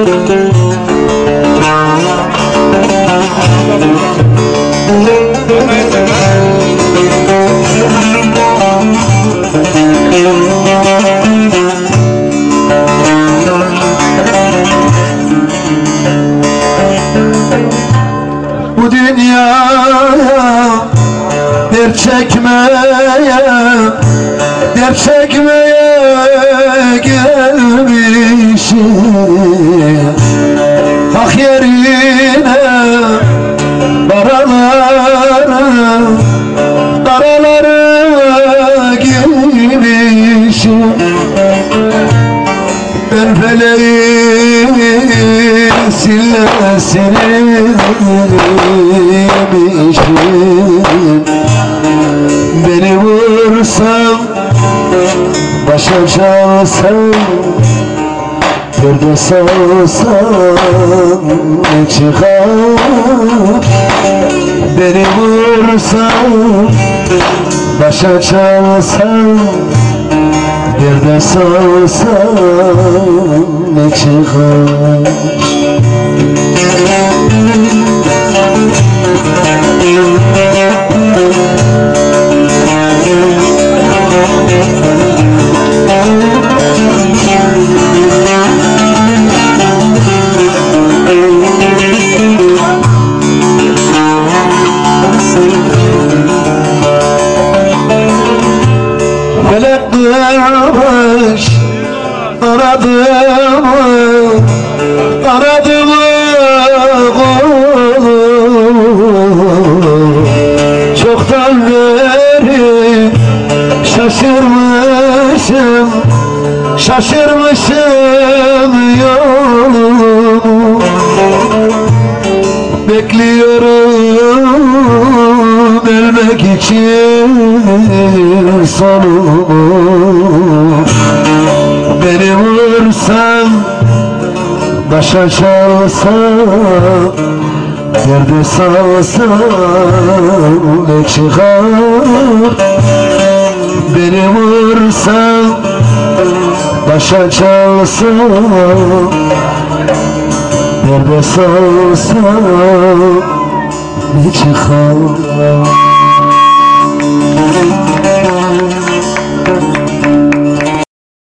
Bu dünyaya dert çekmeye Dert çekmeye gelmişim sillesini yemişim Beni vursan Başa çalsan Perde salsan ne çıkar. Beni vursan Başa çalsan bir de sorsan Felek kırmış aradığımı aradığımı Çoktan beri şaşırmışım Şaşırmışım yolumu. Bekliyorum ölmek için sonumu Beni vursan Başa çalsan Yerde salsan Ne çıkar? Beni vursan Başa çalsan Yerde salsan 你真好